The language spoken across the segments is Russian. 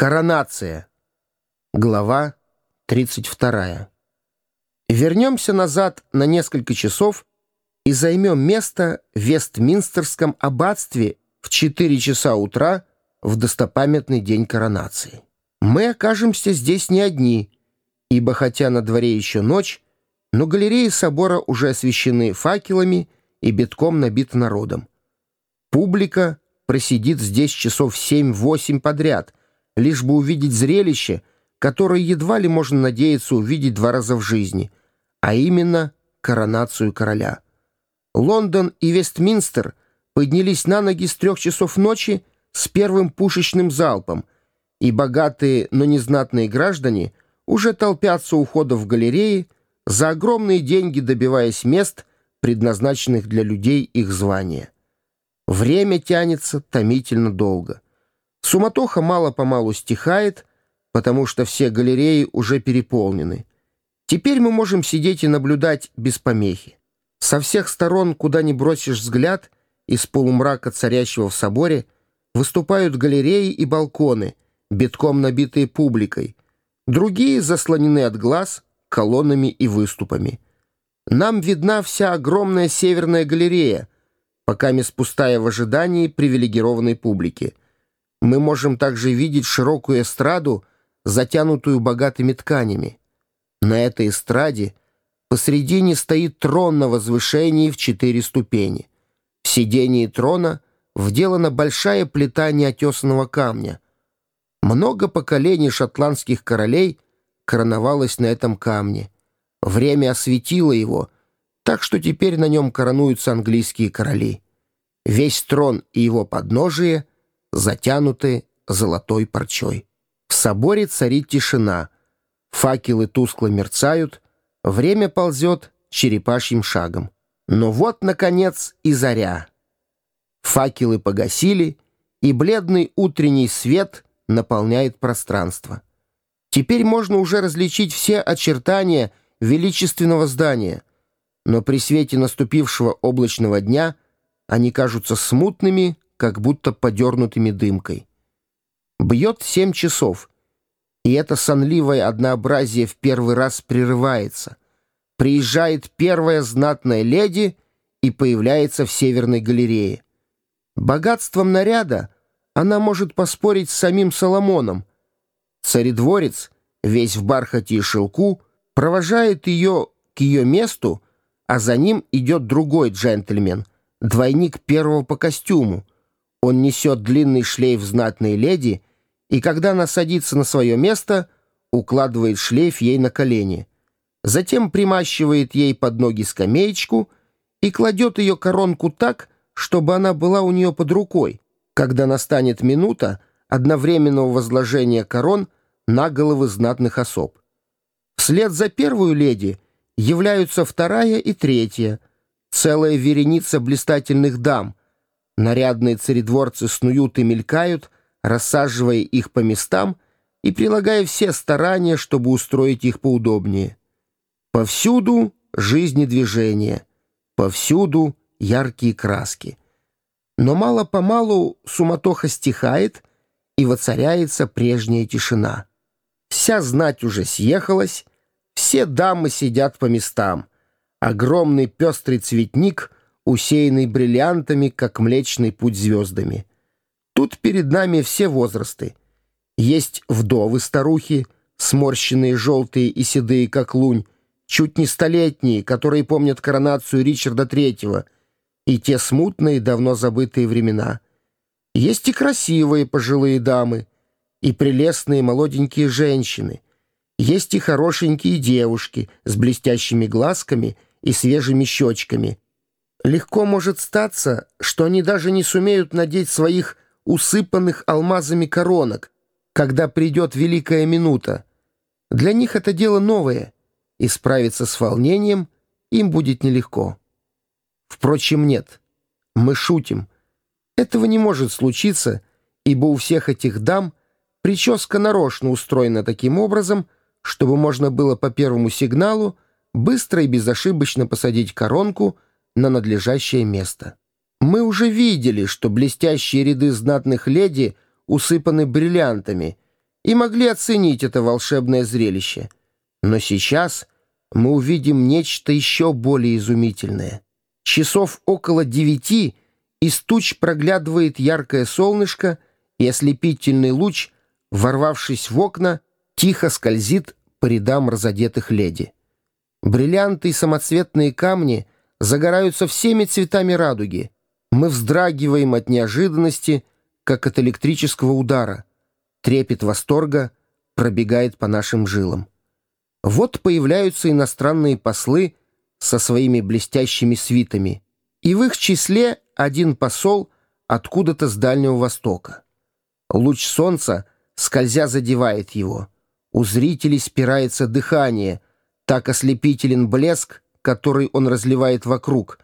Коронация. Глава 32. Вернемся назад на несколько часов и займем место в Вестминстерском аббатстве в 4 часа утра в достопамятный день коронации. Мы окажемся здесь не одни, ибо хотя на дворе еще ночь, но галереи собора уже освещены факелами и битком набиты народом. Публика просидит здесь часов 7-8 подряд — лишь бы увидеть зрелище, которое едва ли можно надеяться увидеть два раза в жизни, а именно коронацию короля. Лондон и Вестминстер поднялись на ноги с трех часов ночи с первым пушечным залпом, и богатые, но незнатные граждане уже толпятся у входа в галереи, за огромные деньги добиваясь мест, предназначенных для людей их звания. Время тянется томительно долго — Суматоха мало-помалу стихает, потому что все галереи уже переполнены. Теперь мы можем сидеть и наблюдать без помехи. Со всех сторон, куда ни бросишь взгляд, из полумрака, царящего в соборе, выступают галереи и балконы, битком набитые публикой. Другие заслонены от глаз колоннами и выступами. Нам видна вся огромная северная галерея, пока пустая в ожидании привилегированной публики — мы можем также видеть широкую эстраду, затянутую богатыми тканями. На этой эстраде посредине стоит трон на возвышении в четыре ступени. В сидении трона вделана большая плита неотесанного камня. Много поколений шотландских королей короновалось на этом камне. Время осветило его, так что теперь на нем коронуются английские короли. Весь трон и его подножие — затянуты золотой парчой. В соборе царит тишина, факелы тускло мерцают, время ползет черепашьим шагом. Но вот, наконец, и заря. Факелы погасили, и бледный утренний свет наполняет пространство. Теперь можно уже различить все очертания величественного здания, но при свете наступившего облачного дня они кажутся смутными, как будто подернутыми дымкой. Бьет семь часов, и это сонливое однообразие в первый раз прерывается. Приезжает первая знатная леди и появляется в Северной галерее. Богатством наряда она может поспорить с самим Соломоном. Царедворец, весь в бархате и шелку, провожает ее к ее месту, а за ним идет другой джентльмен, двойник первого по костюму, он несет длинный шлейф знатной леди, и когда она садится на свое место, укладывает шлейф ей на колени. Затем примащивает ей под ноги скамеечку и кладет ее коронку так, чтобы она была у нее под рукой, когда настанет минута одновременного возложения корон на головы знатных особ. Вслед за первую леди являются вторая и третья, целая вереница блистательных дам — Нарядные царедворцы снуют и мелькают, рассаживая их по местам и прилагая все старания, чтобы устроить их поудобнее. Повсюду жизнь и движение, повсюду яркие краски. Но мало-помалу суматоха стихает, и воцаряется прежняя тишина. Вся знать уже съехалась, все дамы сидят по местам. Огромный пестрый цветник — усеянный бриллиантами, как Млечный Путь звездами. Тут перед нами все возрасты. Есть вдовы-старухи, сморщенные желтые и седые, как лунь, чуть не столетние, которые помнят коронацию Ричарда Третьего, и те смутные, давно забытые времена. Есть и красивые пожилые дамы, и прелестные молоденькие женщины. Есть и хорошенькие девушки с блестящими глазками и свежими щечками — Легко может статься, что они даже не сумеют надеть своих усыпанных алмазами коронок, когда придет великая минута. Для них это дело новое, и справиться с волнением им будет нелегко. Впрочем, нет. Мы шутим. Этого не может случиться, ибо у всех этих дам прическа нарочно устроена таким образом, чтобы можно было по первому сигналу быстро и безошибочно посадить коронку — на надлежащее место. Мы уже видели, что блестящие ряды знатных леди усыпаны бриллиантами, и могли оценить это волшебное зрелище. Но сейчас мы увидим нечто еще более изумительное. Часов около девяти из туч проглядывает яркое солнышко, и ослепительный луч, ворвавшись в окна, тихо скользит по рядам разодетых леди. Бриллианты и самоцветные камни загораются всеми цветами радуги. Мы вздрагиваем от неожиданности, как от электрического удара. Трепет восторга пробегает по нашим жилам. Вот появляются иностранные послы со своими блестящими свитами, и в их числе один посол откуда-то с Дальнего Востока. Луч солнца, скользя, задевает его. У зрителей спирается дыхание, так ослепителен блеск, который он разливает вокруг.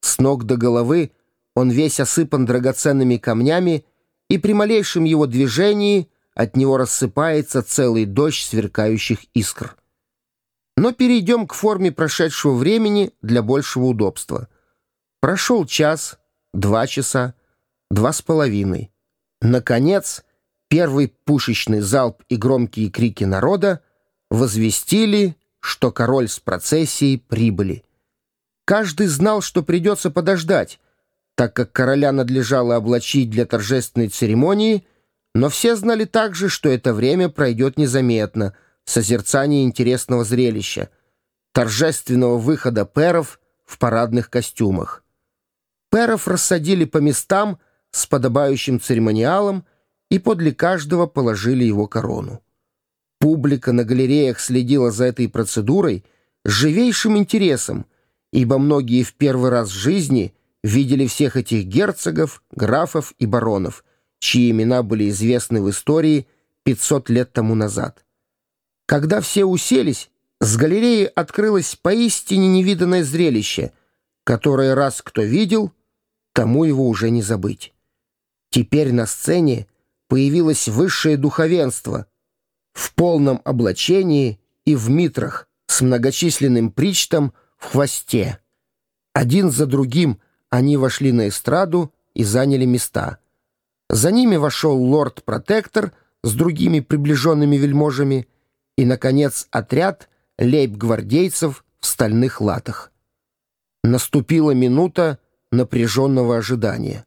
С ног до головы он весь осыпан драгоценными камнями, и при малейшем его движении от него рассыпается целый дождь сверкающих искр. Но перейдем к форме прошедшего времени для большего удобства. Прошел час, два часа, два с половиной. Наконец, первый пушечный залп и громкие крики народа возвестили, что король с процессией прибыли. Каждый знал, что придется подождать, так как короля надлежало облачить для торжественной церемонии, но все знали также, что это время пройдет незаметно — созерцание интересного зрелища, торжественного выхода перов в парадных костюмах. Перов рассадили по местам с подобающим церемониалом и подле каждого положили его корону. Публика на галереях следила за этой процедурой с живейшим интересом, ибо многие в первый раз в жизни видели всех этих герцогов, графов и баронов, чьи имена были известны в истории 500 лет тому назад. Когда все уселись, с галереи открылось поистине невиданное зрелище, которое раз кто видел, тому его уже не забыть. Теперь на сцене появилось высшее духовенство в полном облачении и в митрах с многочисленным причтом в хвосте. Один за другим они вошли на эстраду и заняли места. За ними вошел лорд-протектор с другими приближенными вельможами — и, наконец, отряд лейб-гвардейцев в стальных латах. Наступила минута напряженного ожидания.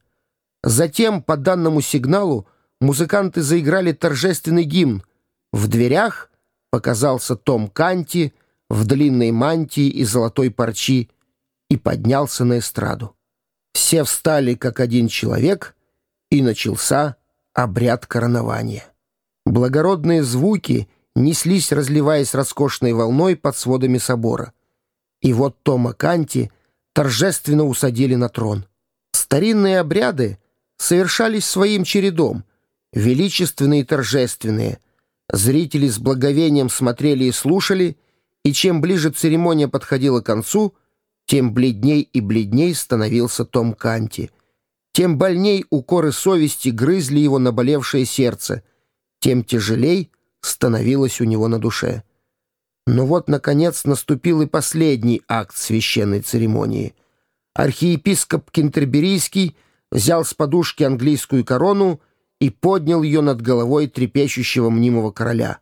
Затем, по данному сигналу, музыканты заиграли торжественный гимн. В дверях показался Том Канти в длинной мантии и золотой парчи и поднялся на эстраду. Все встали как один человек, и начался обряд коронования. Благородные звуки — неслись, разливаясь роскошной волной под сводами собора. И вот Тома Канти торжественно усадили на трон. Старинные обряды совершались своим чередом, величественные и торжественные. Зрители с благовением смотрели и слушали, и чем ближе церемония подходила к концу, тем бледней и бледней становился Том Канти. Тем больней укоры совести грызли его наболевшее сердце, тем тяжелей — становилось у него на душе. Но вот, наконец, наступил и последний акт священной церемонии. Архиепископ Кентерберийский взял с подушки английскую корону и поднял ее над головой трепещущего мнимого короля.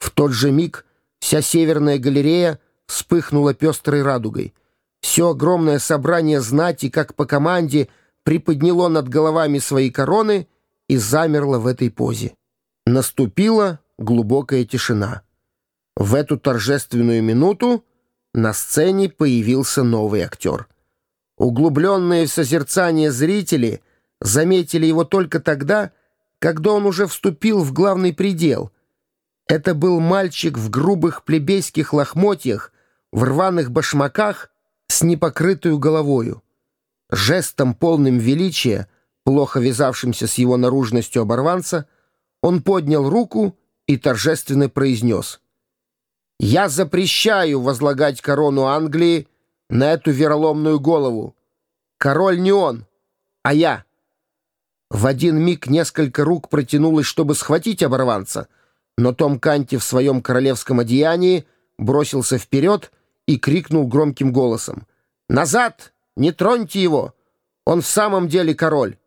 В тот же миг вся северная галерея вспыхнула пестрой радугой. Все огромное собрание знати, как по команде, приподняло над головами свои короны и замерло в этой позе. Наступила глубокая тишина. В эту торжественную минуту на сцене появился новый актер. Углубленные в созерцание зрители заметили его только тогда, когда он уже вступил в главный предел. Это был мальчик в грубых плебейских лохмотьях, в рваных башмаках с непокрытую головою. Жестом полным величия, плохо вязавшимся с его наружностью оборванца, он поднял руку и торжественно произнес «Я запрещаю возлагать корону Англии на эту вероломную голову. Король не он, а я». В один миг несколько рук протянулось, чтобы схватить оборванца, но Том Канти в своем королевском одеянии бросился вперед и крикнул громким голосом «Назад! Не троньте его! Он в самом деле король!»